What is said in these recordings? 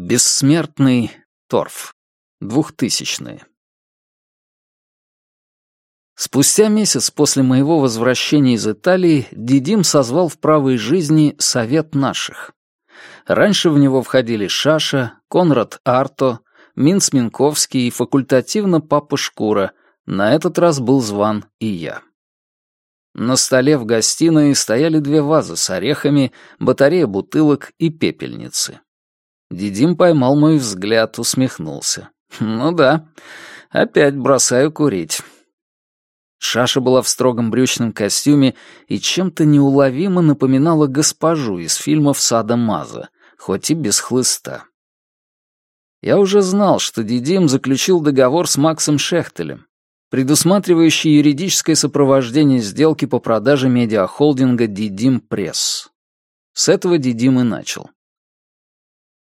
Бессмертный торф. Двухтысячные. Спустя месяц после моего возвращения из Италии Дидим созвал в правой жизни Совет наших. Раньше в него входили Шаша, Конрад Арто, Минц Минковский и факультативно Папа Шкура. На этот раз был зван и я. На столе в гостиной стояли две вазы с орехами, батарея бутылок и пепельницы. Дидим поймал мой взгляд, усмехнулся. «Ну да, опять бросаю курить». Шаша была в строгом брючном костюме и чем-то неуловимо напоминала госпожу из фильмов Сада Маза, хоть и без хлыста. Я уже знал, что Дидим заключил договор с Максом Шехтелем, предусматривающий юридическое сопровождение сделки по продаже медиахолдинга Дидим Пресс. С этого Дидим и начал.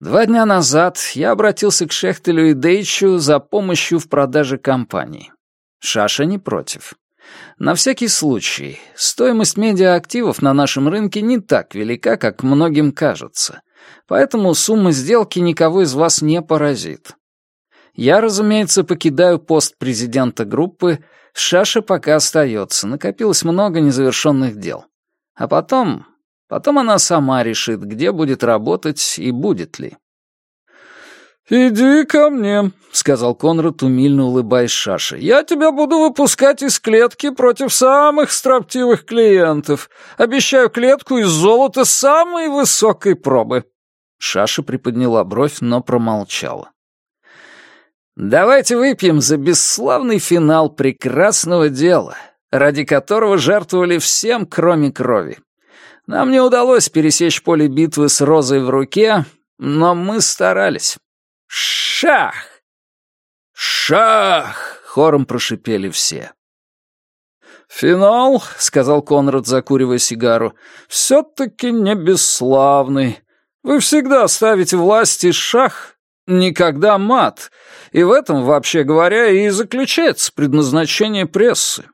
Два дня назад я обратился к Шехтелю и Дейчу за помощью в продаже компании. Шаша не против. На всякий случай, стоимость медиаактивов на нашем рынке не так велика, как многим кажется, поэтому сумма сделки никого из вас не поразит. Я, разумеется, покидаю пост президента группы, Шаша пока остается, накопилось много незавершенных дел. А потом Потом она сама решит, где будет работать и будет ли. «Иди ко мне», — сказал Конрад, умильно улыбаясь Шаше. «Я тебя буду выпускать из клетки против самых строптивых клиентов. Обещаю клетку из золота самой высокой пробы». Шаша приподняла бровь, но промолчала. «Давайте выпьем за бесславный финал прекрасного дела, ради которого жертвовали всем, кроме крови. Нам не удалось пересечь поле битвы с розой в руке, но мы старались. Шах! Шах! Хором прошипели все. «Финал», — сказал Конрад, закуривая сигару, — «все-таки не бесславный. Вы всегда ставите власти шах, никогда мат, и в этом, вообще говоря, и заключается предназначение прессы.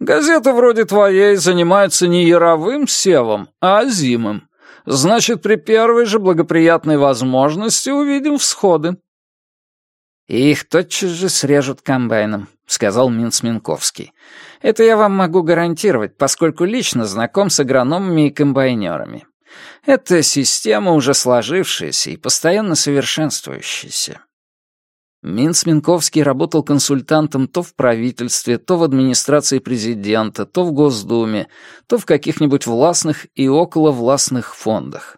Газета вроде твоей занимается не яровым севом, а озимым. Значит, при первой же благоприятной возможности увидим всходы». «Их тотчас же срежут комбайном», — сказал Минц Минковский. «Это я вам могу гарантировать, поскольку лично знаком с агрономами и комбайнерами. Это система уже сложившаяся и постоянно совершенствующаяся. Минц Минковский работал консультантом то в правительстве, то в администрации президента, то в Госдуме, то в каких-нибудь властных и околовластных фондах.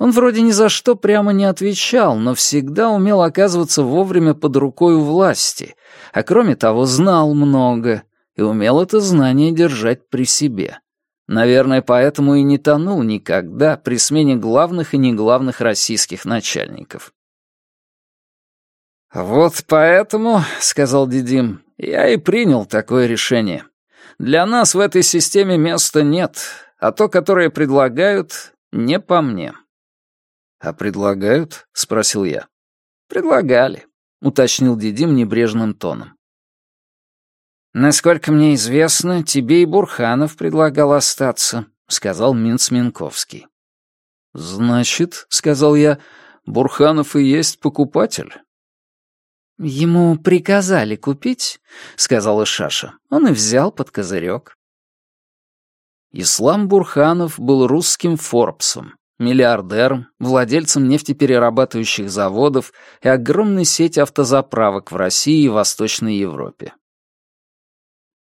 Он вроде ни за что прямо не отвечал, но всегда умел оказываться вовремя под рукой у власти, а кроме того знал много и умел это знание держать при себе. Наверное, поэтому и не тонул никогда при смене главных и неглавных российских начальников. «Вот поэтому, — сказал Дидим, — я и принял такое решение. Для нас в этой системе места нет, а то, которое предлагают, не по мне». «А предлагают?» — спросил я. «Предлагали», — уточнил Дидим небрежным тоном. «Насколько мне известно, тебе и Бурханов предлагал остаться», — сказал Минц Минковский. «Значит, — сказал я, — Бурханов и есть покупатель». «Ему приказали купить», — сказала Шаша. Он и взял под козырек. Ислам Бурханов был русским Форбсом, миллиардером, владельцем нефтеперерабатывающих заводов и огромной сети автозаправок в России и Восточной Европе.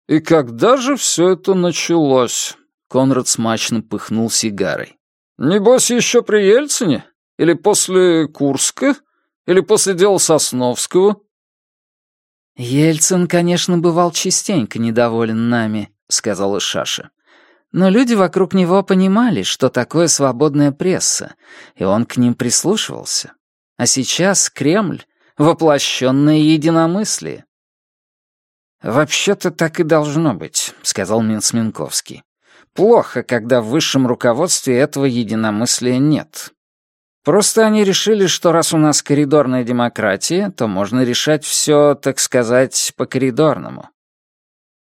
«И когда же все это началось?» Конрад смачно пыхнул сигарой. «Небось, еще при Ельцине? Или после Курска? Или после дела Сосновского?» «Ельцин, конечно, бывал частенько недоволен нами», — сказала Шаша. «Но люди вокруг него понимали, что такое свободная пресса, и он к ним прислушивался. А сейчас Кремль — воплощенное единомыслие». «Вообще-то так и должно быть», — сказал Минцминковский. «Плохо, когда в высшем руководстве этого единомыслия нет. Просто они решили, что раз у нас коридорная демократия, то можно решать все, так сказать, по-коридорному.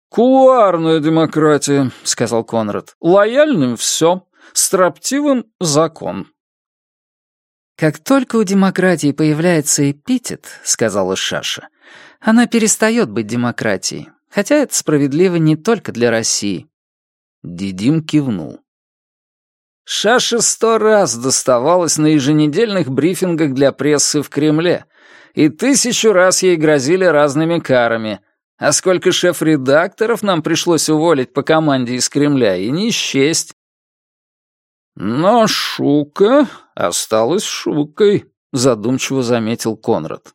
«Кулуарная демократия», — сказал Конрад. «Лояльным — все, строптивым — закон». «Как только у демократии появляется эпитет, — сказала Шаша, — она перестает быть демократией, хотя это справедливо не только для России». Дидим кивнул. Шаша сто раз доставалась на еженедельных брифингах для прессы в Кремле, и тысячу раз ей грозили разными карами. А сколько шеф-редакторов нам пришлось уволить по команде из Кремля, и не счесть. «Но Шука осталась Шукой», — задумчиво заметил Конрад.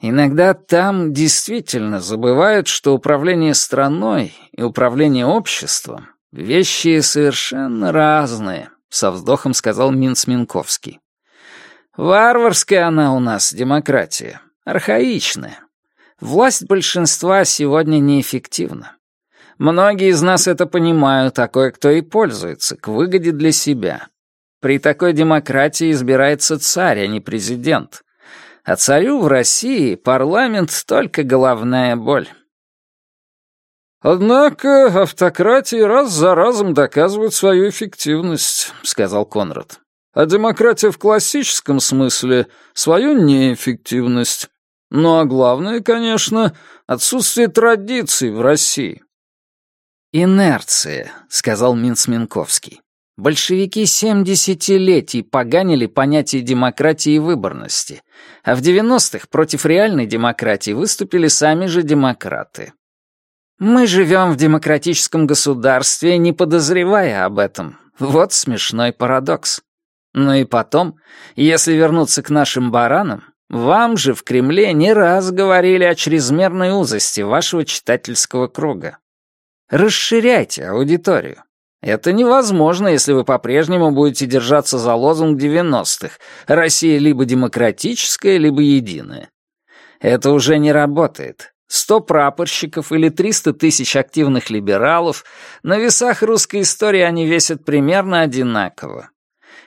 Иногда там действительно забывают, что управление страной и управление обществом — вещи совершенно разные, — со вздохом сказал Минц Минковский. Варварская она у нас, демократия, архаичная. Власть большинства сегодня неэффективна. Многие из нас это понимают, а кое-кто и пользуется, к выгоде для себя. При такой демократии избирается царь, а не президент. А царю в России парламент только головная боль. «Однако автократии раз за разом доказывают свою эффективность», — сказал Конрад. «А демократия в классическом смысле — свою неэффективность. Ну а главное, конечно, отсутствие традиций в России. «Инерция», — сказал Минцминковский. «Большевики семь десятилетий поганили понятие демократии и выборности, а в девяностых против реальной демократии выступили сами же демократы. Мы живем в демократическом государстве, не подозревая об этом. Вот смешной парадокс. Ну и потом, если вернуться к нашим баранам, вам же в Кремле не раз говорили о чрезмерной узости вашего читательского круга. Расширяйте аудиторию. Это невозможно, если вы по-прежнему будете держаться за лозунг 90-х «Россия либо демократическая, либо единая». Это уже не работает. Сто прапорщиков или триста тысяч активных либералов, на весах русской истории они весят примерно одинаково.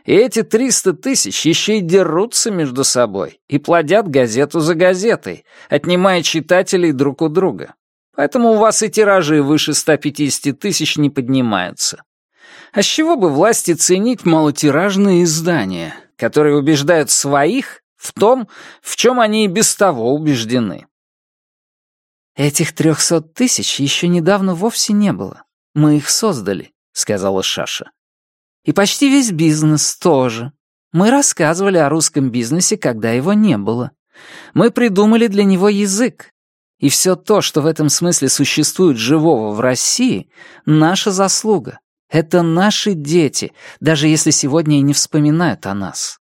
И эти триста тысяч еще и дерутся между собой и плодят газету за газетой, отнимая читателей друг у друга. Поэтому у вас и тиражи выше 150 тысяч не поднимаются. А с чего бы власти ценить малотиражные издания, которые убеждают своих в том, в чем они и без того убеждены? «Этих трехсот тысяч еще недавно вовсе не было. Мы их создали», — сказала Шаша. «И почти весь бизнес тоже. Мы рассказывали о русском бизнесе, когда его не было. Мы придумали для него язык, и все то, что в этом смысле существует живого в России, наша заслуга. Это наши дети, даже если сегодня и не вспоминают о нас.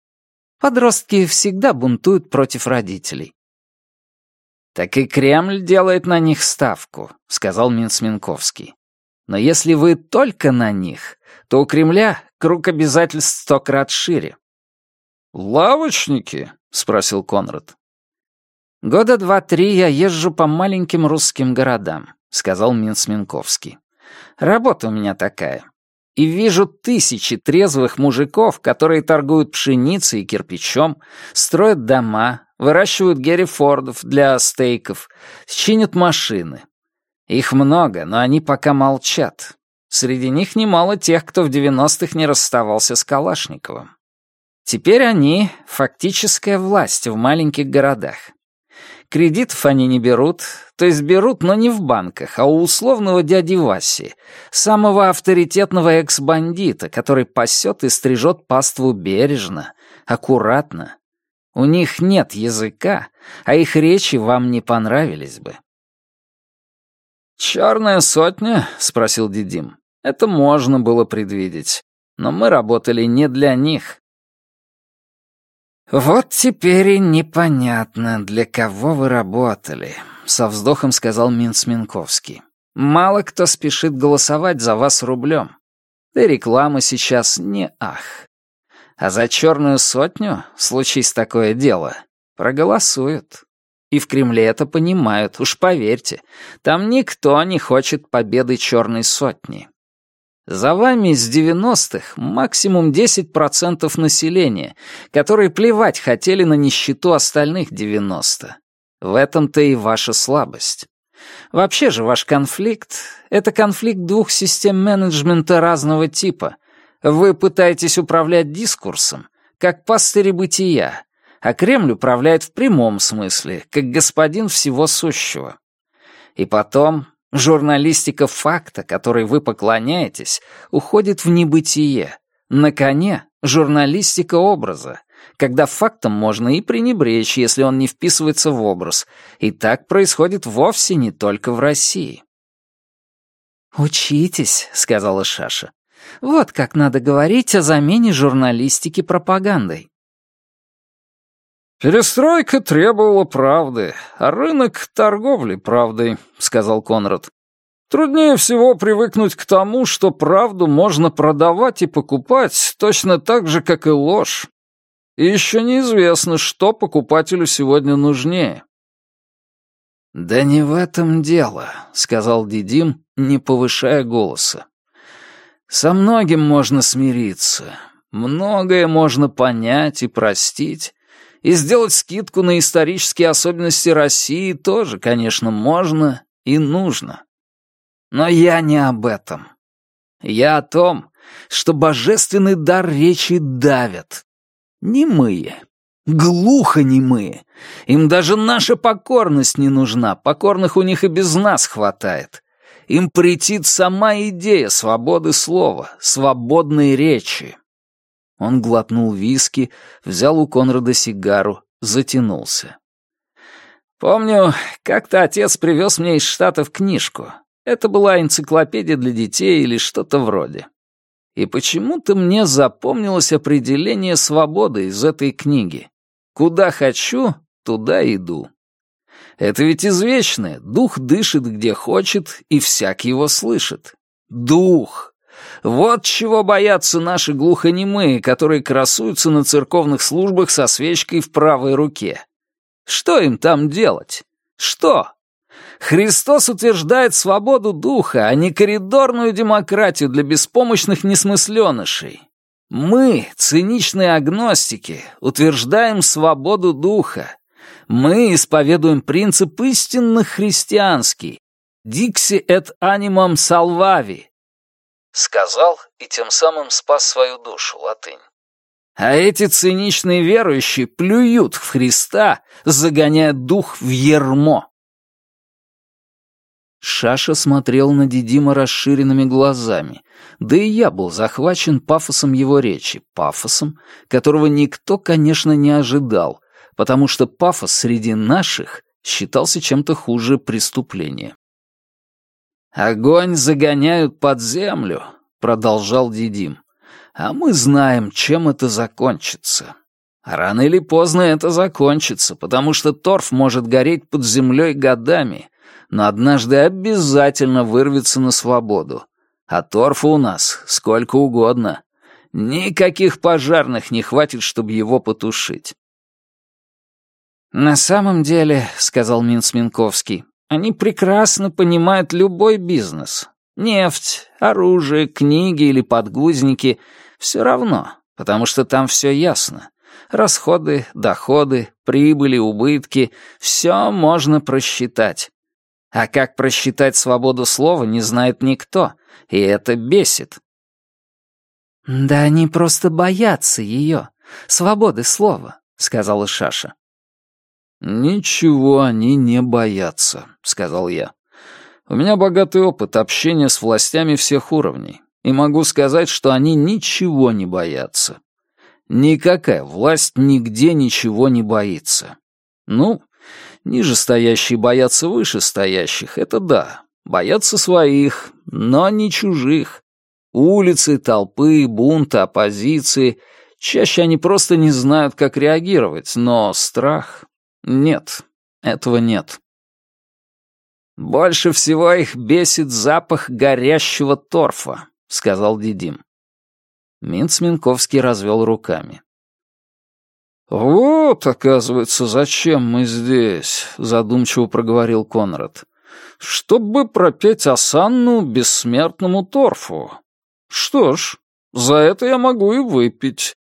Подростки всегда бунтуют против родителей. «Так и Кремль делает на них ставку», — сказал Минцминковский. «Но если вы только на них, то у Кремля круг обязательств сто крат шире». «Лавочники?» — спросил Конрад. «Года два-три я езжу по маленьким русским городам», — сказал Минц Минковский. «Работа у меня такая. И вижу тысячи трезвых мужиков, которые торгуют пшеницей и кирпичом, строят дома, выращивают геррифордов для стейков, чинят машины. Их много, но они пока молчат. Среди них немало тех, кто в 90-х не расставался с Калашниковым. Теперь они — фактическая власть в маленьких городах. Кредитов они не берут, то есть берут, но не в банках, а у условного дяди Васи, самого авторитетного экс-бандита, который пасет и стрижет паству бережно, аккуратно. У них нет языка, а их речи вам не понравились бы. «Черная сотня?» — спросил Дидим. «Это можно было предвидеть. Но мы работали не для них. «Вот теперь и непонятно, для кого вы работали», — со вздохом сказал Минц Минковский. «Мало кто спешит голосовать за вас рублем. Да реклама сейчас не ах. А за черную сотню, случись такое дело, проголосуют. И в Кремле это понимают, уж поверьте. Там никто не хочет победы черной сотни. За вами с 90-х максимум 10% населения, которые плевать хотели на нищету остальных 90. В этом-то и ваша слабость. Вообще же ваш конфликт — это конфликт двух систем менеджмента разного типа. Вы пытаетесь управлять дискурсом, как пастыри бытия, а Кремль управляет в прямом смысле, как господин всего сущего. И потом, журналистика факта, которой вы поклоняетесь, уходит в небытие. На коне журналистика образа, когда фактом можно и пренебречь, если он не вписывается в образ. И так происходит вовсе не только в России. «Учитесь», — сказала Шаша. «Вот как надо говорить о замене журналистики пропагандой». «Перестройка требовала правды, а рынок — торговли правдой», — сказал Конрад. «Труднее всего привыкнуть к тому, что правду можно продавать и покупать точно так же, как и ложь. И еще неизвестно, что покупателю сегодня нужнее». «Да не в этом дело», — сказал Дидим, не повышая голоса. «Со многим можно смириться, многое можно понять и простить, и сделать скидку на исторические особенности России тоже, конечно, можно и нужно. Но я не об этом. Я о том, что божественный дар речи давят. Немые, глухонемые. Им даже наша покорность не нужна, покорных у них и без нас хватает. Им претит сама идея свободы слова, свободной речи. Он глотнул виски, взял у Конрада сигару, затянулся. «Помню, как-то отец привез мне из Штатов книжку. Это была энциклопедия для детей или что-то вроде. И почему-то мне запомнилось определение свободы из этой книги. Куда хочу, туда иду. Это ведь извечное. Дух дышит где хочет, и всяк его слышит. Дух. Вот чего боятся наши глухонемые, которые красуются на церковных службах со свечкой в правой руке. Что им там делать? Что? Христос утверждает свободу духа, а не коридорную демократию для беспомощных несмысленышей. Мы, циничные агностики, утверждаем свободу духа. Мы исповедуем принцип истинно христианский. «Dixi et animam salvavi» Сказал и тем самым спас свою душу, латынь. А эти циничные верующие плюют в Христа, загоняя дух в ермо. Шаша смотрел на Дидима расширенными глазами, да и я был захвачен пафосом его речи, пафосом, которого никто, конечно, не ожидал, потому что пафос среди наших считался чем-то хуже преступления. «Огонь загоняют под землю», — продолжал Дидим. «А мы знаем, чем это закончится. Рано или поздно это закончится, потому что торф может гореть под землей годами, но однажды обязательно вырвется на свободу. А торфа у нас сколько угодно. Никаких пожарных не хватит, чтобы его потушить». «На самом деле», — сказал Минц Минковский, они прекрасно понимают любой бизнес. Нефть, оружие, книги или подгузники — все равно, потому что там все ясно. Расходы, доходы, прибыли, убытки — все можно просчитать. А как просчитать свободу слова, не знает никто, и это бесит. «Да они просто боятся ее, свободы слова», — сказала Шаша. «Ничего они не боятся», — сказал я. «У меня богатый опыт общения с властями всех уровней, и могу сказать, что они ничего не боятся. Никакая власть нигде ничего не боится. Ну, ниже стоящие боятся выше стоящих, это да, боятся своих, но не чужих. Улицы, толпы, бунты, оппозиции — Чаще они просто не знают, как реагировать, но страх нет, этого нет. «Больше всего их бесит запах горящего торфа», — сказал Дидим. Минц Минковский развел руками. «Вот, оказывается, зачем мы здесь», — задумчиво проговорил Конрад. «Чтобы пропеть осанну бессмертному торфу. Что ж, за это я могу и выпить».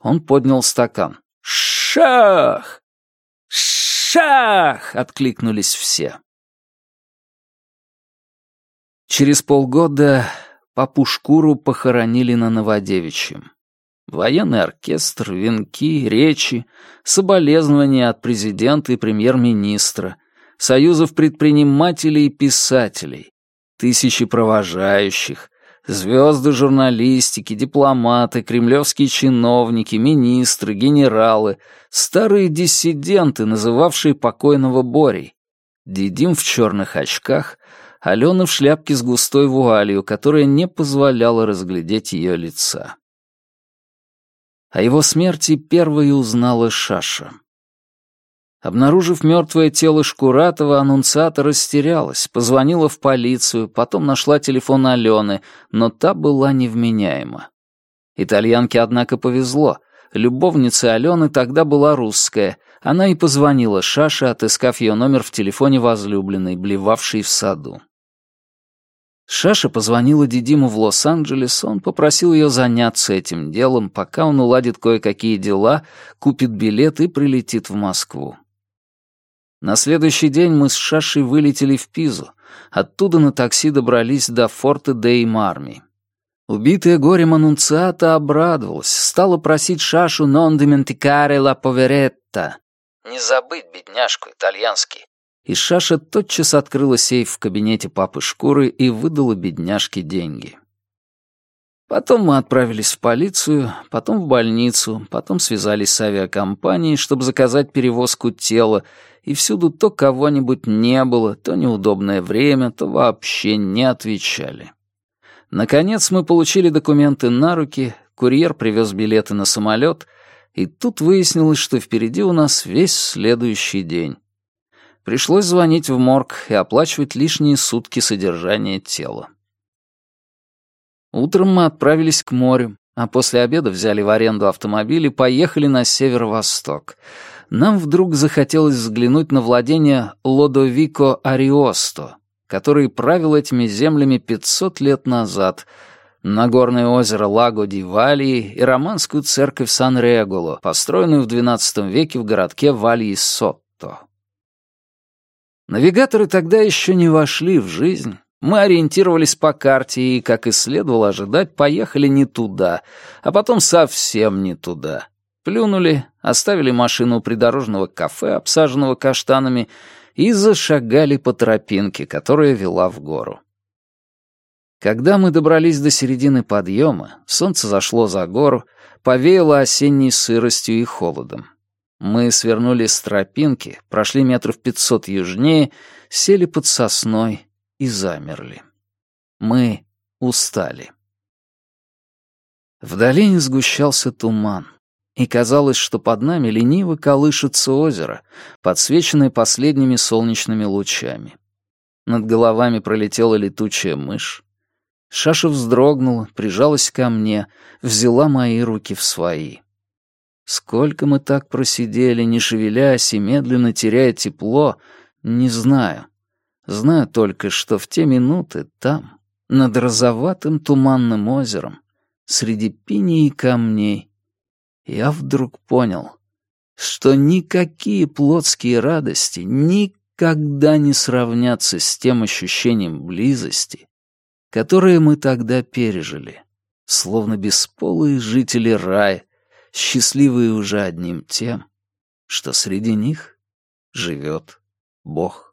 Он поднял стакан. «Шах!» «Шах!» — откликнулись все. Через полгода папу Шкуру похоронили на Новодевичьем. Военный оркестр, венки, речи, соболезнования от президента и премьер-министра, союзов предпринимателей и писателей, тысячи провожающих, звезды журналистики, дипломаты, кремлевские чиновники, министры, генералы, старые диссиденты, называвшие покойного Борей, Дидим в черных очках, Алена в шляпке с густой вуалью, которая не позволяла разглядеть ее лица. О его смерти первой узнала Шаша. Обнаружив мертвое тело Шкуратова, аннунциатор растерялась, позвонила в полицию, потом нашла телефон Алены, но та была невменяема. Итальянке, однако, повезло. Любовница Алены тогда была русская. Она и позвонила Шаше, отыскав ее номер в телефоне возлюбленной, блевавшей в саду. Шаша позвонила Дидиму в Лос-Анджелес, он попросил ее заняться этим делом, пока он уладит кое-какие дела, купит билет и прилетит в Москву. На следующий день мы с Шашей вылетели в Пизу, оттуда на такси добрались до форта Дей-Марми. Убитая горем аннунциата обрадовалась, стала просить Шашу «non dimenticare la poveretta» — «не забыть бедняжку итальянский», и Шаша тотчас открыла сейф в кабинете папы Шкуры и выдала бедняжке деньги. Потом мы отправились в полицию, потом в больницу, потом связались с авиакомпанией, чтобы заказать перевозку тела, и всюду то кого-нибудь не было, то неудобное время, то вообще не отвечали. Наконец мы получили документы на руки, курьер привез билеты на самолет, и тут выяснилось, что впереди у нас весь следующий день. Пришлось звонить в морг и оплачивать лишние сутки содержания тела. Утром мы отправились к морю, а после обеда взяли в аренду автомобиль и поехали на северо-восток. Нам вдруг захотелось взглянуть на владение Лодовико Ариосто, который правил этими землями 500 лет назад, на горное озеро Лаго ди Валии и романскую церковь Сан-Регуло, построенную в XII веке в городке Вальи-Сотто. Навигаторы тогда еще не вошли в жизнь. Мы ориентировались по карте и, как и следовало ожидать, поехали не туда, а потом совсем не туда. Плюнули, оставили машину у придорожного кафе, обсаженного каштанами, и зашагали по тропинке, которая вела в гору. Когда мы добрались до середины подъема, солнце зашло за гору, повеяло осенней сыростью и холодом. Мы свернули с тропинки, прошли метров пятьсот южнее, сели под сосной и замерли. Мы устали. В долине сгущался туман, и казалось, что под нами лениво колышется озеро, подсвеченное последними солнечными лучами. Над головами пролетела летучая мышь. Шаша вздрогнула, прижалась ко мне, взяла мои руки в свои. Сколько мы так просидели, не шевелясь и медленно теряя тепло, не знаю. Знаю только, что в те минуты там, над розоватым туманным озером, среди пиней и камней, я вдруг понял, что никакие плотские радости никогда не сравнятся с тем ощущением близости, которое мы тогда пережили, словно бесполые жители рая, счастливые уже одним тем, что среди них живет Бог.